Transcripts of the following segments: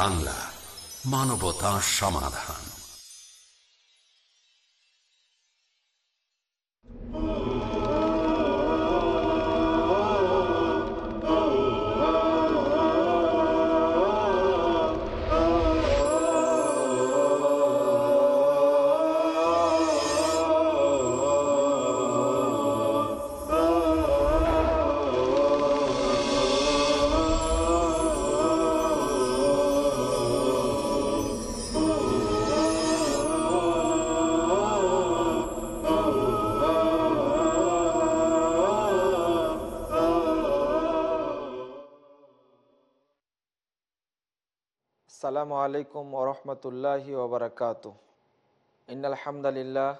বাংলা মানবতা সমাধান। আসসালামু আলাইকুম ওরহমতুল্লাহি ওবরাকাত ইনালহামদুলিল্লাহ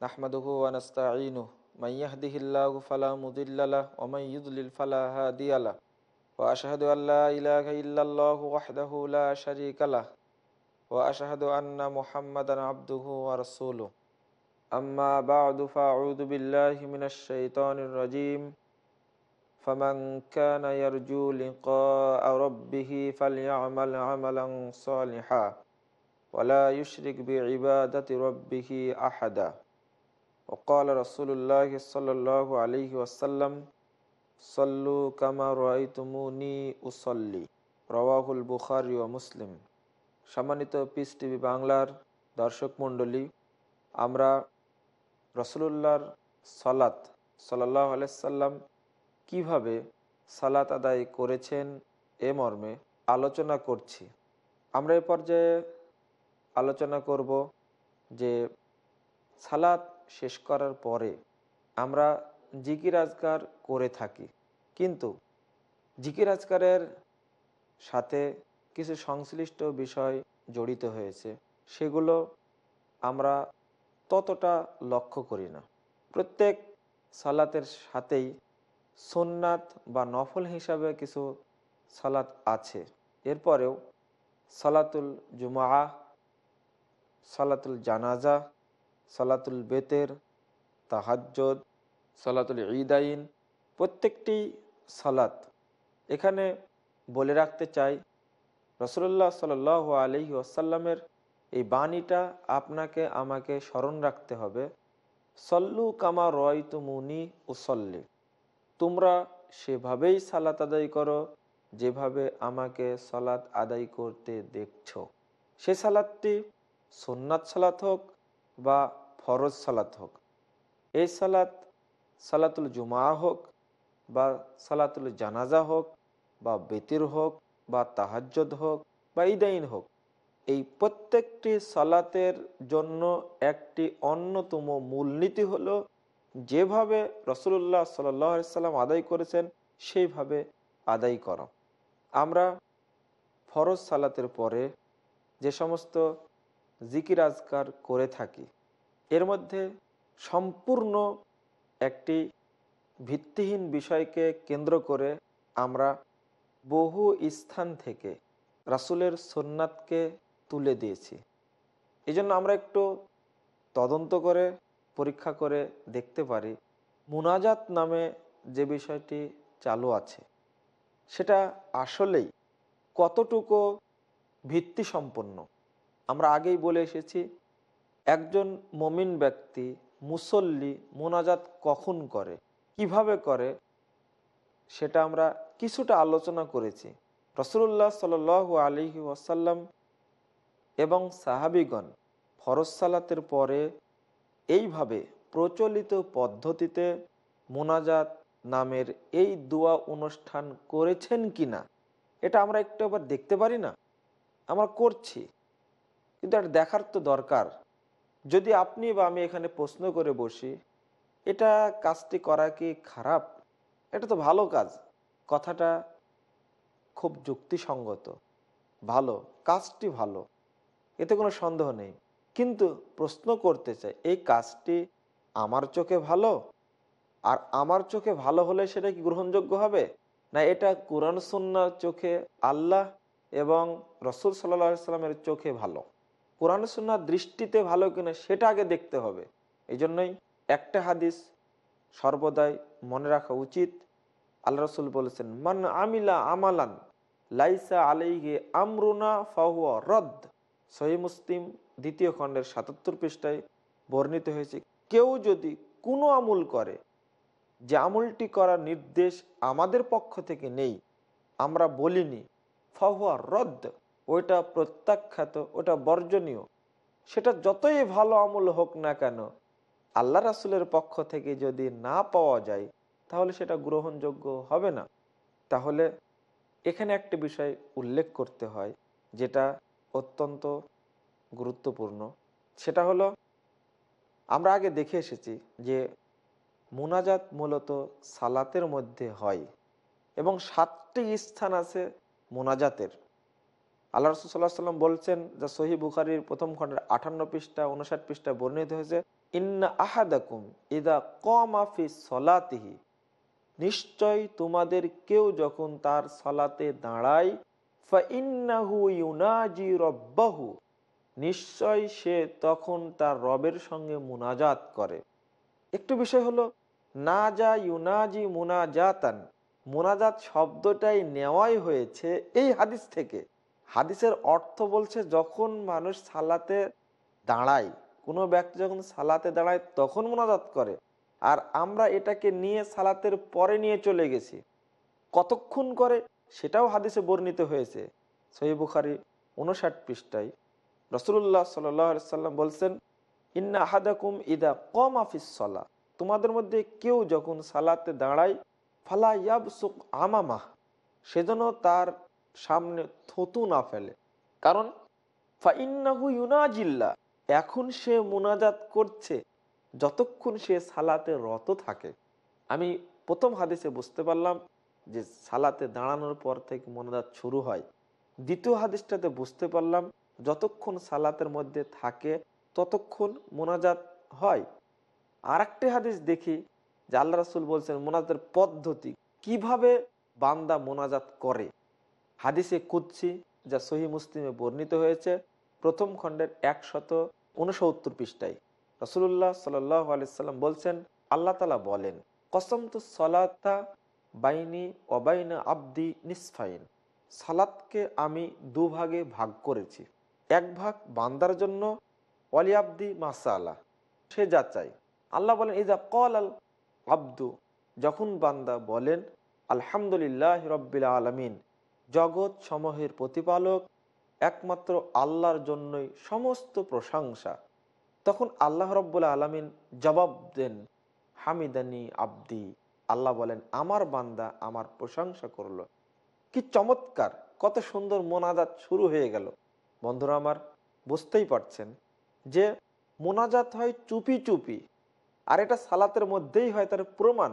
নাহমাদুহু ওয়ানাস্তাঈনু মাইয়াহদিহিল্লাহু ফালা মুদিল্লাহ ওয়া ইউদ্লিল ফালা হাদিয়ালা ওয়া আশহাদু আল্লা ইলাহা ইল্লাল্লাহু ওয়াহদাহু লা শারীকা লাহ ওয়া আশহাদু আন্না মুহাম্মাদান আবদুহু ওয়া রাসূলুহু আম্মা বা'দু ফাআউযু বিল্লাহি মিনাশ শাইতানির রাজীম فمن كان يرجو لقاء ربه فليعمل عملا صالحا ولا يشرك بعبادة ربه أحدا وقال رسول الله صلى الله عليه وسلم صلوا كما رأيتموني أصلي رواه البخاري ومسلم সম্মানিত পিস টিভি বাংলার দর্শক মণ্ডলী আমরা রসুল্লাহর সলাত সাল্লাহ আলাইসাল্লাম কীভাবে সালাত আদায় করেছেন এ মর্মে আলোচনা করছি। আমরা এ পর্যায়ে আলোচনা করব যে সালাত শেষ করার পরে আমরা জিকির আজকার করে থাকি। কিন্তু জিকির আজকারের সাথে কিছু সংশ্লিষ্ট বিষয় জড়িত হয়েছে। সেগুলো আমরা ততটা লক্ষ্য করি না। প্রত্যেক সালাতের সাথেই সোননাথ বা নফল হিসাবে কিছু সালাত আছে। এরপরেও সালাতুল জুমা সালাতুল জানাজা, সালাতুল বেতের, তাহাজ্জদ, সালাতুল ঈদাইন, প্রত্যেকটি সালাত। এখানে বলে রাখতে চাই রসুল্লাহ সাল আলহি আসাল্লামের এই বাণীটা আপনাকে আমাকে স্মরণ রাখতে হবে। সল্লু কামা রয় তুমুনি উসল্লি। তোমরা সেভাবেই সালাত আদায় করো যেভাবে আমাকে সালাত আদায় করতে দেখছ। সে সালাদটি সোননাথ সালাত হোক বা ফরজ সালাত হোক। এই সালাত সালাতুল জুমা হোক বা সালাতুল জানাজা হোক বা বেতির হোক বা তাহাজ্জদ হোক বা ইদাইন হোক, এই প্রত্যেকটি সালাতের জন্য একটি অন্যতম মূলনীতি হলো যেভাবে রসুল্লাহ সাল্লাম আদায় করেছেন, সেইভাবে আদায় করা। আমরা ফরজ সালাতের পরে যে সমস্ত জিকির আজকার করে থাকি, এর মধ্যে সম্পূর্ণ একটি ভিত্তিহীন বিষয়কে কেন্দ্র করে আমরা বহু স্থান থেকে রাসুলের সোননাথকে তুলে দিয়েছি। এই জন্য আমরা একটু তদন্ত করে পরীক্ষা করে দেখতে পারি। মুনাজাত নামে যে বিষয়টি চালু আছে, সেটা আসলেই কতটুকু ভিত্তি সম্পন্ন আমরা আগেই বলে এসেছি, একজন মমিন ব্যক্তি মুসল্লি মোনাজাত কখন করে, কীভাবে করে, সেটা আমরা কিছুটা আলোচনা করেছি। রসুল্লাহ সাল আলী ওয়াসাল্লাম এবং সাহাবিগণ ফরজ সালাতের পরে এইভাবে প্রচলিত পদ্ধতিতে মোনাজাত নামের এই দোয়া অনুষ্ঠান করেছেন কি না এটা আমরা একটু আবার দেখতে পারি না। আমরা করছি, কিন্তু এটা দেখার তো দরকার। যদি আপনি বা আমি এখানে প্রশ্ন করে বসি, এটা কাজটি করা কি খারাপ? এটা তো ভালো কাজ। কথাটা খুব যুক্তিসঙ্গত। ভালো, কাজটি ভালো। এতে কোনো সন্দেহ নেই। কিন্তু প্রশ্ন করতে চাই, এই কাজটি আমার চোখে ভালো? আর আমার চোখে ভালো হলে সেটা কি গ্রহণযোগ্য হবে? না এটা কোরআন সন্ন্যার চোখে আল্লাহ এবং রসুল সাল্লা সাল্লামের চোখে ভালো? কোরআন সন্ন্যার দৃষ্টিতে ভালো কিনা সেটা আগে দেখতে হবে। এই জন্যই একটা হাদিস সর্বদাই মনে রাখা উচিত। আল্লাহ রসুল বলেছেন, মান আমিলা আমালান লাইসা আলাইহে আমরুনা ফাহুয়া রদ। সহি মুসলিম দ্বিতীয় খণ্ডের সাতাত্তর পৃষ্ঠায় বর্ণিত হয়েছে, কেউ যদি কোনো আমুল করে, যে আমলটি করার নির্দেশ আমাদের পক্ষ থেকে নেই, আমরা বলিনি, ফাহুয়া রদ, ওইটা প্রত্যাখ্যাত ওটা বর্জনীয়, সেটা যতই ভালো আমল হোক না কেন, আল্লাহ রাসুলের পক্ষ থেকে যদি না পাওয়া যায়, তাহলে সেটা গ্রহণযোগ্য হবে না। তাহলে এখানে একটা বিষয় উল্লেখ করতে হয়, যেটা অত্যন্ত গুরুত্বপূর্ণ। সেটা হলো, আমরা আগে দেখে এসেছি যে মোনাজাত মূলত সালাতের মধ্যে হয় এবং সাতটি স্থান আছে মোনাজাতের। আল্লাহ রসুল্লাহ সাল্লাম বলছেন যে সহি বুখারির প্রথম খণ্ডের আটান্ন পৃষ্ঠা উনষাট পৃষ্ঠা বর্ণিত হয়েছে, ইন্না আহাদাকুম ইদা কমাফি সলাতিহি। নিশ্চয় তোমাদের কেউ যখন তার সলাতে দাঁড়ায় ফাইন্নাহু ইউনাজি রব্বাহু। নিশ্চয় সে তখন তার রবের সঙ্গে মুনাজাত করে। একটু বিষয় হলো না যা ইউনাজি মুনাজাতান, মুনাজাত শব্দটাই নেওয়াই হয়েছে এই হাদিস থেকে। হাদিসের অর্থ বলছে যখন মানুষ সালাতে দাঁড়ায়, কোনো ব্যক্তি যখন সালাতে দাঁড়ায় তখন মোনাজাত করে। আর আমরা এটাকে নিয়ে সালাতের পরে নিয়ে চলে গেছি। কতক্ষণ করে সেটাও হাদিসে বর্ণিত হয়েছে। সহি বুখারি উনষাট পৃষ্ঠায়। রসুল্লাহ সাল্লাম বলছেন, ইন্না আহাদাকুম ইদা কম আফিস সলা তোমাদের মধ্যে কেউ যখন সালাতে দাঁড়ায়, ফালা ইয়াবসুক আমামাহ সেজন্য তার সামনে থুতু না ফেলে। কারণ, ফাইন্নাহু ইউনাজিল্লা। এখন সে মোনাজাত করছে যতক্ষণ সে সালাতে রত থাকে। আমি প্রথম হাদিসে বুঝতে পারলাম যে সালাতে দাঁড়ানোর পর থেকে মোনাজাত শুরু হয়। দ্বিতীয় হাদিসটাতে বুঝতে পারলাম যতক্ষণ সালাতের মধ্যে থাকে, ততক্ষণ মোনাজাত হয়। আর একটি হাদিস দেখি, যে আল্লাহ রাসুল বলছেন, মোনাজাতের পদ্ধতি কীভাবে বান্দা মোনাজাত করে? হাদিসে কুচ্ছি যা সহি মুসলিমে বর্ণিত হয়েছে, প্রথম খণ্ডের একশত উনসত্তর পৃষ্ঠায়। রসুল্লাহ সাল্লাহ আলিয়াল্লাম বলছেন, আল্লাহ তালা বলেন, কসম তো সলাতা বাইনি অবাইনা আব্দি নিসফাইন। সালাতকে আমি দুভাগে ভাগ করেছি। এক ভাগ বান্দার জন্য অলিয়াব্দি মাসালা। সে যা চাই আল্লাহ বলেন যা কল আল আব্দু। যখন বান্দা বলেন, আলহামদুলিল্লাহ রব্বিল আলমিন। জগৎ সমূহের প্রতিপালক একমাত্র আল্লাহর জন্যই সমস্ত প্রশংসা। তখন আল্লাহ রব্বুল আলমিন জবাব দেন, হামিদানি আব্দি। আল্লাহ বলেন, আমার বান্দা আমার প্রশংসা করল। কি চমৎকার! কত সুন্দর মোনাজাত শুরু হয়ে গেল। বন্ধুরা আমার, বুঝতেই পারছেন যে মোনাজাত হয় চুপি চুপি, আর এটা সালাতের মধ্যেই হয় তার প্রমাণ।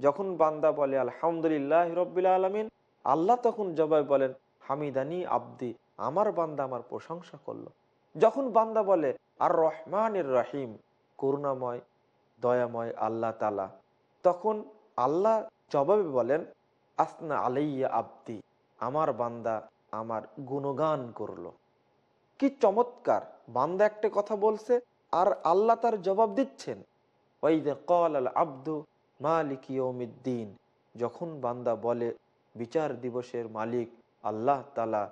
যখন বান্দা বলে, আলহামদুলিল্লাহ রব্বিল আলমিন আল্লাহ তখন জবাই বলেন, হামিদানি আব্দি, আমার বান্দা আমার প্রশংসা করল। যখন বান্দা বলে আর রহমানের রহিম, করুণাময়, দয়াময় আল্লাহ তালা তখন আল্লাহ জবাবে বলেন, আসনা আলাইয়া আব্দি, আমার বান্দা আমার গুণগান করল। কি চমৎকার। বান্দা একটা কথা বলছে আর আল্লাহ তার জবাব দিচ্ছেন। আব্দু মালিক ইয়মিদ্দিন যখন বান্দা বলে বিচার দিবসের মালিক আল্লাহ তালা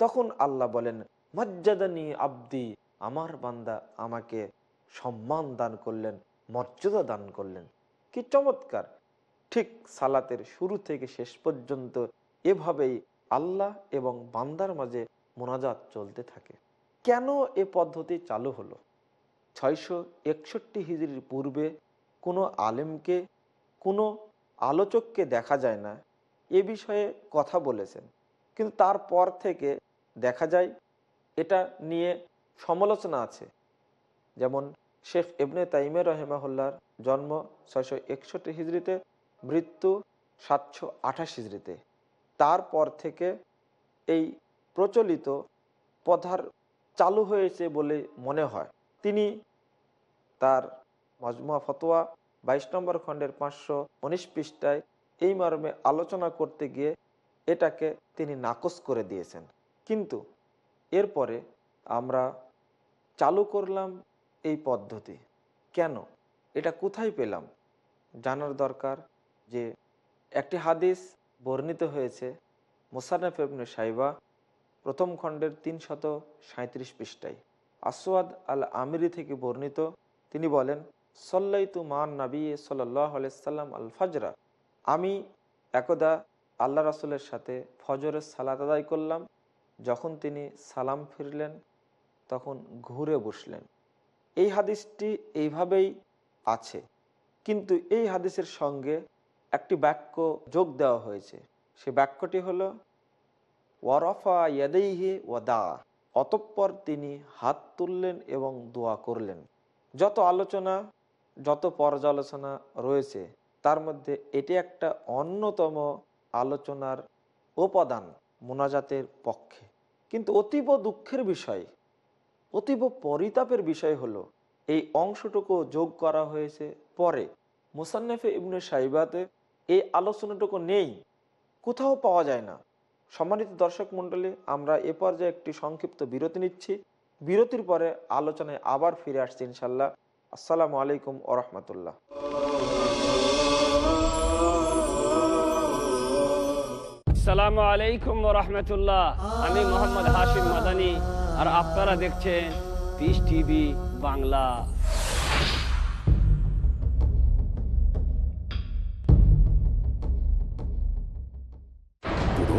তখন আল্লাহ বলেন, মজ্জাদানি আব্দি। আমার বান্দা আমাকে সম্মান দান করলেন, মর্যাদা দান করলেন। কি চমৎকার। ঠিক সালাতের শুরু থেকে শেষ পর্যন্ত এভাবেই আল্লাহ এবং বান্দার মাঝে মোনাজাত চলতে থাকে। কেন এ পদ্ধতি চালু হলো? ছয়শো একষট্টি হিজড়ির পূর্বে কোনো আলেমকে, কোনো আলোচককে দেখা যায় না, এ বিষয়ে কথা বলেছেন। কিন্তু তারপর থেকে দেখা যায়, এটা নিয়ে সমালোচনা আছে। যেমন শেখ এবনে তাইমে রহেমাহুল্লার জন্ম ছয়শো একষট্টি হিজড়িতে, মৃত্যু সাতশো আঠাশ হিজড়িতে। তারপর থেকে এই প্রচলিত পধার চালু হয়েছে বলে মনে হয়। তিনি তার মজমুয়া ফতোয়া বাইশ নম্বর খণ্ডের পাঁচশো উনিশ পৃষ্ঠায় এই মর্মে আলোচনা করতে গিয়ে এটাকে তিনি নাকচ করে দিয়েছেন। কিন্তু এরপরে আমরা চালু করলাম এই পদ্ধতি। কেন? এটা কোথায় পেলাম? জানার দরকার যে একটি হাদিস বর্ণিত হয়েছে মোসানেফ সাইবা প্রথম খণ্ডের তিন শত সাঁত্রিশ পৃষ্ঠায়। আসওয়াদ আল আমিরি থেকে বর্ণিত, তিনি বলেন, সল্লাইতু মান নাবি সাল্লাহ আলাইসাল্লাম আল ফাজরা আমি একদা আল্লাহ রাসুলের সাথে ফজরের সালাত আদায় করলাম। যখন তিনি সালাম ফিরলেন, তখন ঘুরে বসলেন। এই হাদিসটি এইভাবেই আছে। কিন্তু এই হাদিসের সঙ্গে একটি বাক্য যোগ দেওয়া হয়েছে। সে বাক্যটি হলো ওয়ারফা ওয়াদা। অতঃপর তিনি হাত তুললেন এবং দোয়া করলেন। যত আলোচনা, যত পর্যালোচনা রয়েছে, তার মধ্যে এটি একটা অন্যতম আলোচনার উপাদান মোনাজাতের পক্ষে। কিন্তু অতীব দুঃখের বিষয়, অতীব পরিতাপের বিষয় হলো, এই অংশটুকু যোগ করা হয়েছে পরে। মুসান্নেফে ইবনে সাইবাতে এই আলোচনাটুকু নেই, কোথাও পাওয়া যায় না। সম্মানিত দর্শক মণ্ডলী, আমরা এ পর্যায়ে একটি সংক্ষিপ্ত বিরতি নিচ্ছি। বিরতির পরে আলোচনায় আবার ফিরে আসছি ইনশাল্লাহ আসসালামু আলাইকুম ওরহমতুল্লাহ সালামু আলাইকুম রহমতুল্লাহ। আমি মোহাম্মদ হাশিম মাদানি, আর আপনারা দেখছেন পিস টিভি বাংলা।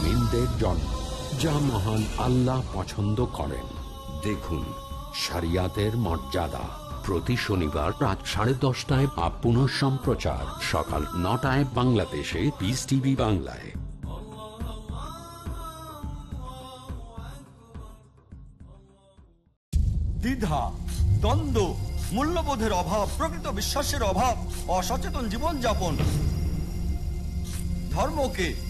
মুমিনদের জন্ম যা মহান আল্লাহ পছন্দ করেন। দেখুন মর্যাদা। প্রতি শনিবার রাত সাড়ে দশটায় বা পুনঃ সম্প্রচার সকাল নটায় বাংলাদেশে পিস টিভি বাংলায়। দ্বিধা, দ্বন্দ্ব, মূল্যবোধের অভাব, প্রকৃত বিশ্বাসের অভাব, অসচেতন জীবনযাপন। ধর্মকে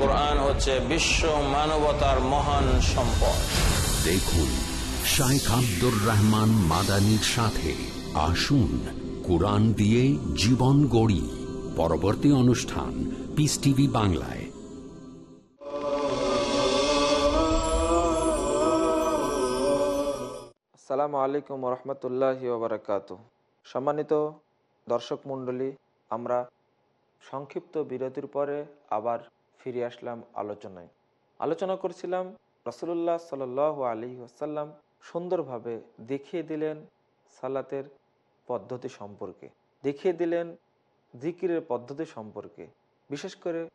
কোরআন হচ্ছে বিশ্ব মানবতার মহান সম্পদ। দেখুন শাইখ আব্দুর রহমান মাদানির সাথে আসুন কোরআন দিয়ে জীবন গড়ি। পরবর্তী অনুষ্ঠান পিস টিভি বাংলায়। আসসালামু আলাইকুম রহমতুল্লাহি ওবরাকাত। সম্মানিত দর্শক মণ্ডলী আমরা সংক্ষিপ্ত বিরতির পরে আবার ফিরে আসলাম আলোচনায়। আলোচনা করছিলাম রসুল্লাহ সাল আলী আসাল্লাম সুন্দরভাবে দেখিয়ে দিলেন সালাতের পদ্ধতি সম্পর্কে। দেখিয়ে দিলেন জিকিরের পদ্ধতি সম্পর্কে। বিশেষ করে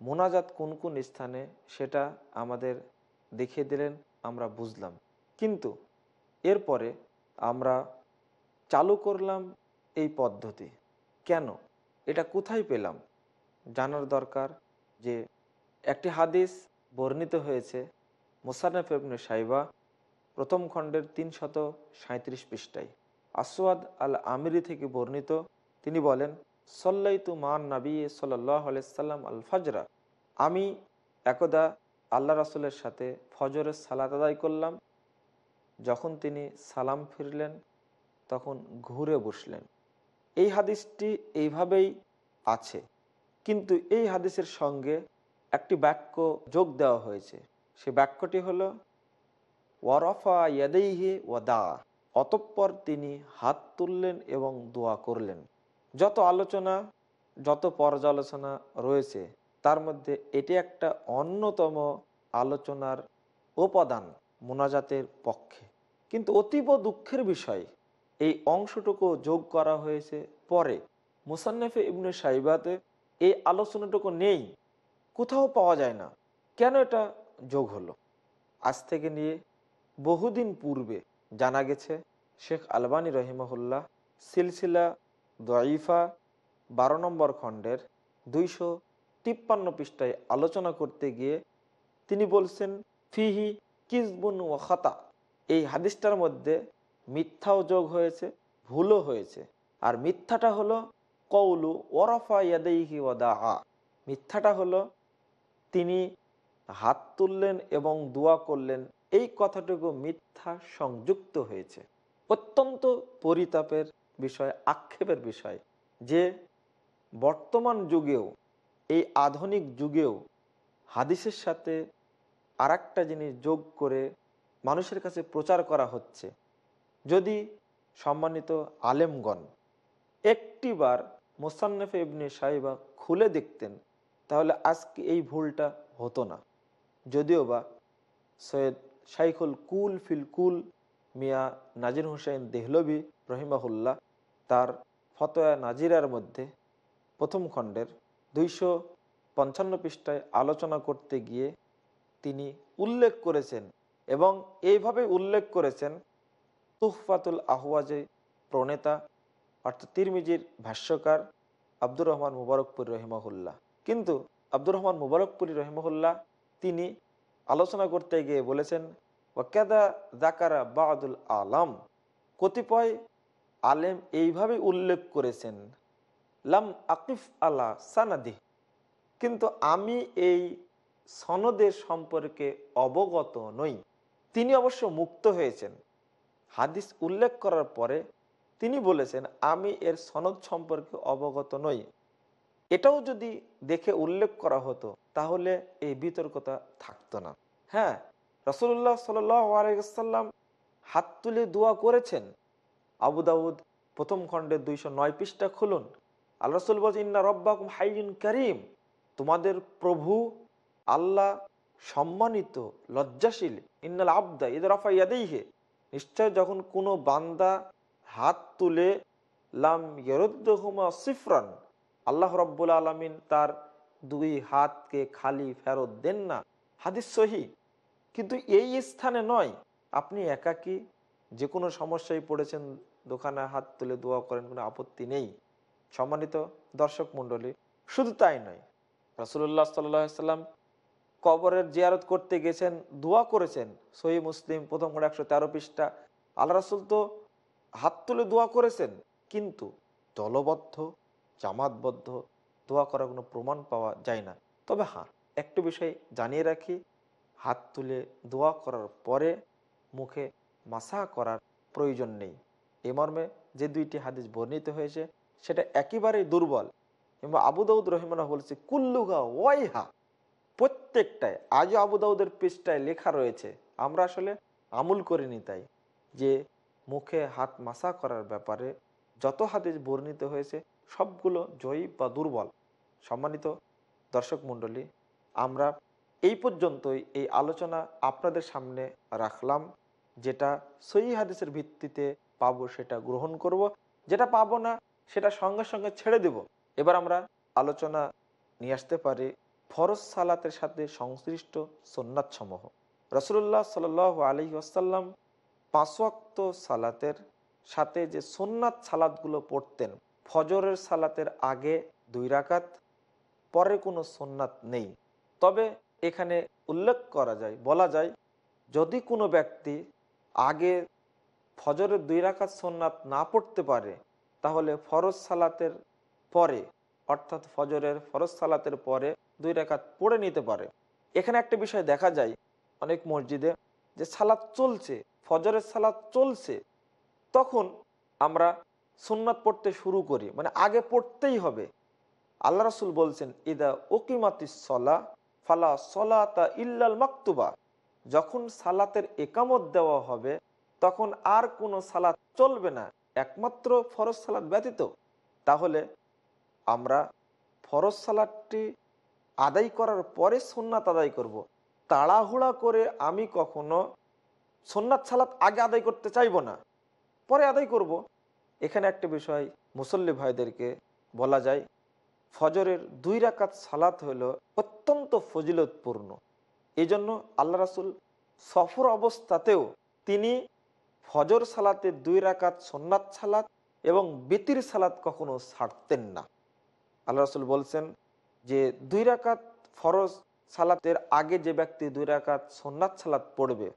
মোনাজাত কোন কোন স্থানে সেটা আমাদের দেখিয়ে দিলেন, আমরা বুঝলাম। কিন্তু এরপরে আমরা চালু করলাম এই পদ্ধতি। কেন? এটা কোথায় পেলাম? জানার দরকার যে একটি হাদিস বর্ণিত হয়েছে মোসানফ ইবনে সাইবা প্রথম খণ্ডের তিন শত সাঁত্রিশ পৃষ্ঠায়। আসওয়াদ আল আমিরি থেকে বর্ণিত, তিনি বলেন, সল্লাইতু মান নাবি সাল্লাহ আলাইসাল্লাম আল ফাজরা আমি একদা আল্লাহ রাসুলের সাথে ফজরের সালাত আদায় করলাম। যখন তিনি সালাম ফিরলেন, তখন ঘুরে বসলেন। এই হাদিসটি এইভাবেই আছে। কিন্তু এই হাদিসের সঙ্গে একটি বাক্য যোগ দেওয়া হয়েছে। সে বাক্যটি হল, ওয়ারফা ইয়াদেইহে ওয়াদা অতঃপর তিনি হাত তুললেন এবং দোয়া করলেন। যত আলোচনা, যত পর্যালোচনা রয়েছে, তার মধ্যে এটি একটা অন্যতম আলোচনার উপাদান মোনাজাতের পক্ষে। কিন্তু অতীব দুঃখের বিষয়, এই অংশটুকু যোগ করা হয়েছে পরে। মুসান্নফে ইবনে সাইবাতে এই আলোচনাটুকু নেই, কোথাও পাওয়া যায় না। কেন এটা যোগ হলো? আজ থেকে নিয়ে বহুদিন পূর্বে জানা গেছে, শেখ আলবানী রহিমহুল্লাহ সিলসিলা দইফা বারো নম্বর খণ্ডের দুইশো তিপ্পান্ন পৃষ্ঠায় আলোচনা করতে গিয়ে তিনি বলছেন, ফিহি কিসবুন ও খাতা। এই হাদিসটার মধ্যে মিথ্যাও যোগ হয়েছে, ভুলও হয়েছে। আর মিথ্যাটা হলো কৌলু ওরফা আ মিথ্যাটা হলো, তিনি হাত তুললেন এবং দোয়া করলেন। এই কথাটুকু মিথ্যা সংযুক্ত হয়েছে। অত্যন্ত পরিতাপের বিষয়, আক্ষেপের বিষয় যে বর্তমান যুগেও, এই আধুনিক যুগেও হাদিসের সাথে আর একটা জিনিস যোগ করে মানুষের কাছে প্রচার করা হচ্ছে। যদি সম্মানিত আলেমগণ একটিবার মোসান্নফে ইবনে সাহিবা খুলে দেখতেন, তাহলে আজকে এই ভুলটা হতো না। যদিও বা সৈয়দ শাইখুল কুল ফিল কুল মিয়া নাজির হুসাইন দেহলবি রহিমাহুল্লাহ তার ফতোয়া নাজিরার মধ্যে প্রথম খণ্ডের দুইশো পঞ্চান্ন পৃষ্ঠায় আলোচনা করতে গিয়ে তিনি উল্লেখ করেছেন এবং এইভাবে উল্লেখ করেছেন, তুহফাতুল আহওয়াজে প্রণেতা অর্থাৎ তিরমিজির ভাষ্যকার আব্দুর রহমান মুবারকপুর রহিমাহুল্লাহ। কিন্তু আব্দুর রহমান মুবারকপুরি রহিমহুল্লাহ তিনি আলোচনা করতে গিয়ে বলেছেন ওয়াকাদা জাকারা বাদুল আলম। কতিপয় আলেম এইভাবে উল্লেখ করেছেন, লাম আকিফ আলা সানাদি। কিন্তু আমি এই সনদের সম্পর্কে অবগত নই। তিনি অবশ্য মুক্ত হয়েছেন। হাদিস উল্লেখ করার পরে তিনি বলেছেন, আমি এর সনদ সম্পর্কে অবগত নই। এটাও যদি দেখে উল্লেখ করা হতো, তাহলে এই বিতর্কতা থাকতো না। হ্যাঁ রসুল্লাহ সাল্লাম হাত তুলে দোয়া করেছেন। আবু দাউদ প্রথম খণ্ডের দুইশো নয় পৃষ্ঠা খুলুন। আল্লাহ রসুল বলছেন, ইন্না রব্বাকুম হাইন করিম। তোমাদের প্রভু আল্লাহ সম্মানিত, লজ্জাশীল। ইন্নাল আবদা ঈদ রফা ইয়াদেইহে। নিশ্চয় যখন কোনো বান্দা হাত তুলে লাম ইয়রুদ্দহুমা সিফরান। আল্লাহ রব্বুল আলমিন তার দুই হাতকে খালি ফেরত দেন না। হাদিস সহি। কিন্তু এই স্থানে নয়। আপনি একাকি যে কোনো সমস্যায় পড়েছেন, দোকানে হাত তুলে দোয়া করেন, কোনো আপত্তি নেই। সম্মানিত দর্শক মণ্ডলী, শুধু তাই নয় রসুল্লাহ সাল্লাম কবরের জিয়ারত করতে গেছেন, দোয়া করেছেন। সহি মুসলিম প্রথম একশো তেরো পৃষ্ঠা। আল্লাহ রাসুল তো হাত তুলে দোয়া করেছেন, কিন্তু দলবদ্ধ, জামাতবদ্ধ দোয়া করার কোনো প্রমাণ পাওয়া যায় না। তবে হ্যাঁ একটু বিষয় জানিয়ে রাখি, হাত তুলে দোয়া করার পরে মুখে মাসা করার প্রয়োজন নেই। এ মর্মে যে দুইটি হাদিস বর্ণিত হয়েছে, সেটা একেবারেই দুর্বল। কিংবা আবু দাউদ রহিমানা বলছে কুল্লুগা ওয়াইহা। প্রত্যেকটায় আজও আবু দাউদের পৃষ্ঠায় লেখা রয়েছে। আমরা আসলে আমুল করিনি তাই, যে মুখে হাত মাসা করার ব্যাপারে যত হাদিস বর্ণিত হয়েছে, সবগুলো জয়ী বা দুর্বল। সম্মানিত দর্শক মণ্ডলী, আমরা এই পর্যন্তই এই আলোচনা আপনাদের সামনে রাখলাম, যেটা সই হাদিসের ভিত্তিতে পাবো সেটা গ্রহণ করব, যেটা পাবো না সেটা সঙ্গে সঙ্গে ছেড়ে দেব। এবার আমরা আলোচনা নিয়ে আসতে পারি ফরজ সালাতের সাথে সংশ্লিষ্ট সোননাথ সমূহ রসুল্লাহ সাল আলী আসাল্লাম পাঁচওয়াক্ত সালাতের সাথে যে সোননাথ সালাদগুলো পড়তেন, ফজরের সালাতের আগে দুই রাকাত, পরে কোনো সোননাথ নেই। তবে এখানে উল্লেখ করা যায়, বলা যায়, যদি কোনো ব্যক্তি আগে ফজরের দুই রাকাত সোননাথ না পড়তে পারে, তাহলে ফরজ সালাতের পরে, অর্থাৎ ফজরের ফরজ সালাতের পরে দুই রেখাত পড়ে নিতে পারে। এখানে একটা বিষয় দেখা যায় অনেক মসজিদে যে সালাত চলছে ফজরের সালাত চলছে, তখন আমরা সুন্নাত পড়তে শুরু করি মানে আগে পড়তেই হবে। আল্লাহ রসুল বলছেন, ইদা ওকিমাতি সলা, ফালা সলাতা ইল্লাল মাকতুবা। যখন সালাতের একামত দেওয়া হবে, তখন আর কোনো সালাত চলবে না, একমাত্র ফরজ সালাত ব্যতীত। তাহলে আমরা ফরজ সালাদটি আদায় করার পরে সুন্নাত আদায় করব। তাড়াহুড়া করে আমি কখনো সোননাথ সালাত আগে আদায় করতে চাইব না। পরে আদায় করব। এখানে একটা বিষয় মুসল্লি ভাইদেরকে বলা যায়, ফজরের দুই রাকাত সালাত হলো অত্যন্ত ফজিলতপূর্ণ। এই জন্য আল্লাহ রাসুল সফর অবস্থাতেও তিনি ফজর সালাতে দুই রাকাত সোননাথ সালাত এবং বেতির সালাত কখনো ছাড়তেন না। আল্লাহ রাসুল বলছেন যে দুই রাকাত ফরজ সালাতের আগে যে ব্যক্তি দুই রাকাত সোননাথ সালাত পড়বে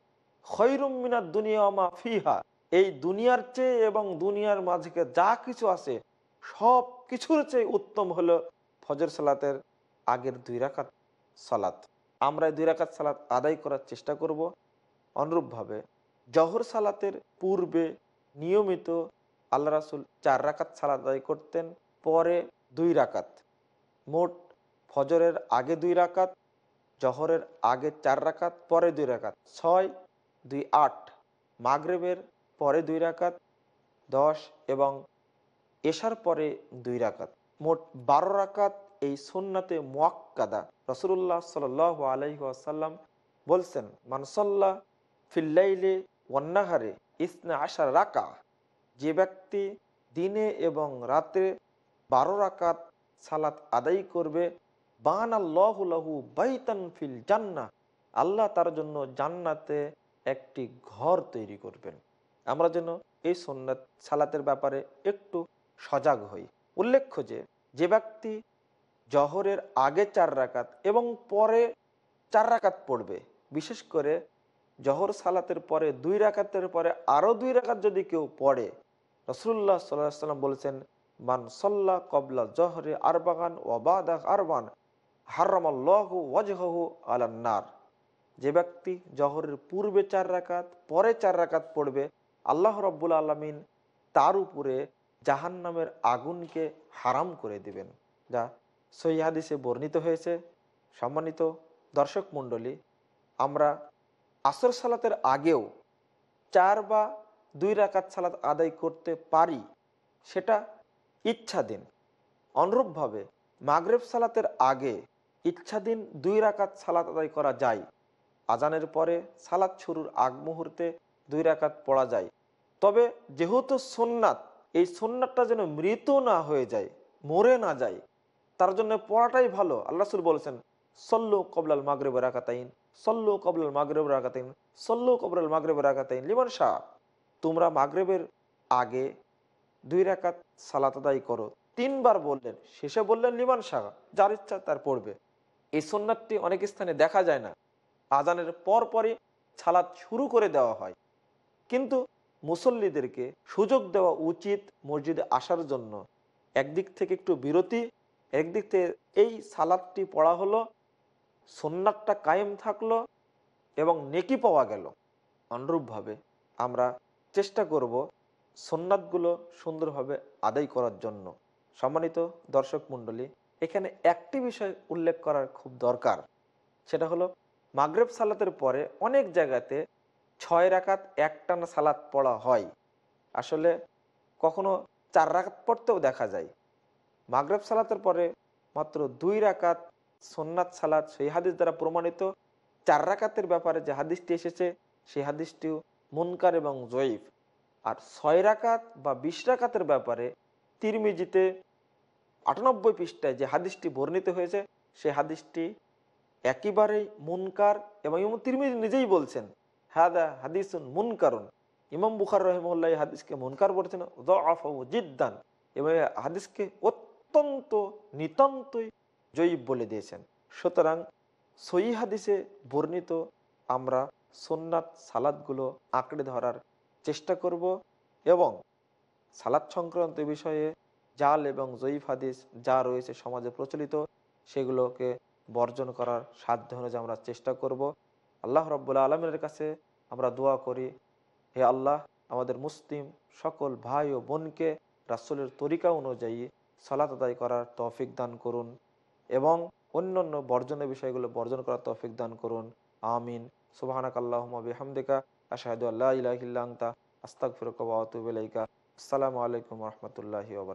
খৈরুম মিনার দুনিয়া মা ফিহা। এই দুনিয়ার চেয়ে এবং দুনিয়ার মাঝে যা কিছু আছে, সব কিছুর চেয়ে উত্তম হলো ফজর সালাতের আগের দুই রাকাত সালাত। আমরা দুই রাকাত সালাত আদায় করার চেষ্টা করব। অনুরূপভাবে জহর সালাতের পূর্বে নিয়মিত আল্লাহ রাসুল চার রাকাত সালাত আদায় করতেন, পরে দুই রাকাত। মোট ফজরের আগে দুই রাকাত, জহরের আগে চার রাকাত, পরে দুই রাকাত। ছয় দুই আট, মাগরেবের পরে দুই রাকাত, দশ এবং এশার পরে দুই রাকাত। মোট বারো রাকাত এই সুন্নাতে মোয়াক্কাদা। রসুল্লাহ সাল আলহিহাসাল্লাম বলছেন মানসল্লাহ ফিল্লাইলে ওয়ান্নাহারে ইসনা আশার রাকা যে ব্যক্তি দিনে এবং রাতে বারো রাকাত সালাত আদায় করবে বান আল্লাহু বাইতান ফিল জান্না আল্লাহ তার জন্য জান্নাতে একটি ঘর তৈরি করবেন। আমরা যেন এই সন্ন্যাত সালাতের ব্যাপারে একটু সজাগ হই। উল্লেখ্য যে যে ব্যক্তি জহরের আগে চার রাকাত এবং পরে চার রাকাত পড়বে, বিশেষ করে জহর সালাতের পরে, দুই রাকাতের পরে, আরও দুই রাকাত যদি কেউ পড়ে রসুল্লাহ সাল্লাহ সাল্লাম বলেছেন, মান সল্লা কবলা জহরে আরবাগান ওয়াবাদাহ আরবান হারামাল্লাহু ওয়াজহু আলান্নার যে ব্যক্তি জহরের পূর্বে চার রাকাত, পরে চার রাকাত পড়বে, আল্লাহ রব্বুল আলমিন তার উপরে জাহান নামের আগুনকে হারাম করে দিবেন। যা সৈহাদিসে বর্ণিত হয়েছে। সম্মানিত দর্শক মণ্ডলী, আমরা আসর সালাতের আগেও চার বা দুই রাকাত সালাত আদায় করতে পারি, সেটা ইচ্ছাধীন। অনুরূপভাবে মাগরেব সালাতের আগে ইচ্ছাধীন দুই রাকাত সালাত আদায় করা যায়। আজানের পরে সালাত শুরুর আগ মুহূর্তে দুই রাকাত পড়া যায়। তবে যেহেতু সোননাথ এই সোননাথটা যেন মৃত না হয়ে যায়, মরে না যায়, তার জন্য পড়াটাই ভালো। আল্লাহসুল বলেছেন, সল্লু কবলাল মাগরেব রাকাতাইন, সল্লু কবলাল মাগরেব রাকাতাইন, সল্লু কবলাল মাগরেব রাকাতাইন, লিমান শাহ। তোমরা মাগরেবের আগে দুই রাকাত সালাত আদায় করো। তিনবার বললেন, শেষে বললেন, লিমান শাহ, যার ইচ্ছা তার পড়বে। এই সোননাথটি অনেক স্থানে দেখা যায় না। আজানের পর পরই সালাত শুরু করে দেওয়া হয়। কিন্তু মুসল্লিদেরকে সুযোগ দেওয়া উচিত মসজিদে আসার জন্য। একদিক থেকে একটু বিরতি, একদিক থেকে এই সালাদটি পড়া হলো সোননাথটা কায়েম থাকল এবং নেকি পাওয়া গেল। অনুরূপভাবে আমরা চেষ্টা করব সোননাথগুলো সুন্দরভাবে আদায় করার জন্য। সম্মানিত দর্শক মণ্ডলী, এখানে একটি বিষয় উল্লেখ করার খুব দরকার। সেটা হলো মাগরেব সালাতের পরে অনেক জায়গাতে ছয় রাকাত একটানা সালাত পড়া হয়। আসলে কখনো চার রাকাত পড়তেও দেখা যায়। মাগরেব সালাতের পরে মাত্র দুই রাকাত সোননাথ সালাত সেই হাদিস দ্বারা প্রমাণিত। চার রাকাতের ব্যাপারে যে হাদিসটি এসেছে, সেই হাদিসটিও মুনকার এবং জয়ীফ। আর ছয় রাকাত বা বিশ রাকাতের ব্যাপারে তিরমিজিতে আটানব্বই পৃষ্ঠায় যে হাদিসটি বর্ণিত হয়েছে, সেই হাদিসটি একেবারেই মুনকার এবং ইমাম তিরমিজি নিজেই বলছেন, হাদা হাদিসুন মুনকারুন। ইমাম বুখার রহমুল্লাহ হাদিসকে মুনকার বলছেন জিদ্দান। এবং হাদিসকে অত্যন্ত নিতান্তই জয়ীব বলে দিয়েছেন। সুতরাং সই হাদিসে বর্ণিত আমরা সোননাথ সালাদগুলো আঁকড়ে ধরার চেষ্টা করব এবং সালাদ সংক্রান্ত বিষয়ে জাল এবং জয়ীফ হাদিস যা রয়েছে সমাজে প্রচলিত, সেগুলোকে বর্জন করার সাধ্য অনুযায়ী আমরা চেষ্টা করব। আল্লাহ রব্বুল্লা আলমের কাছে আমরা দোয়া করি, হে আল্লাহ, আমাদের মুসলিম সকল ভাই ও বোনকে রাসুলের তরিকা অনুযায়ী সালাত আদায় করার তৌফিক দান করুন এবং অন্য অন্য বর্জনের বিষয়গুলো বর্জন করার তৌফিক দান করুন। আমিন। সুবাহানাক আল্লাহুম্মা বিহামদিকা, আশহাদু আল্লা ইলাহা ইল্লা আনতা, আস্তাগফিরুকা ওয়া আতুবু ইলাইকা। আসসালামু আলাইকুম রাহমাতুল্লাহি ওয়া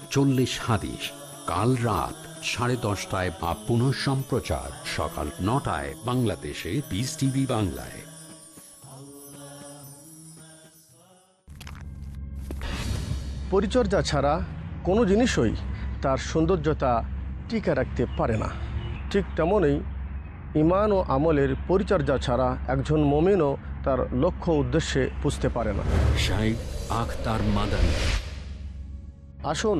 চল্লিশ হাদিস। কাল রাত সাড়ে দশটায় বা পুনঃ সম্প্রচার সকাল নটায় বাংলাদেশে পিস টিভি বাংলায়। পরিচর্যা ছাড়া কোনো জিনিসই তার সৌন্দর্যতা টিকে রাখতে পারে না। ঠিক তেমনই ইমান ও আমলের পরিচর্যা ছাড়া একজন মমিনও তার লক্ষ্য উদ্দেশ্যে বুঝতে পারে না। আসুন